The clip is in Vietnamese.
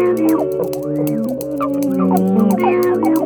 Oh, dear.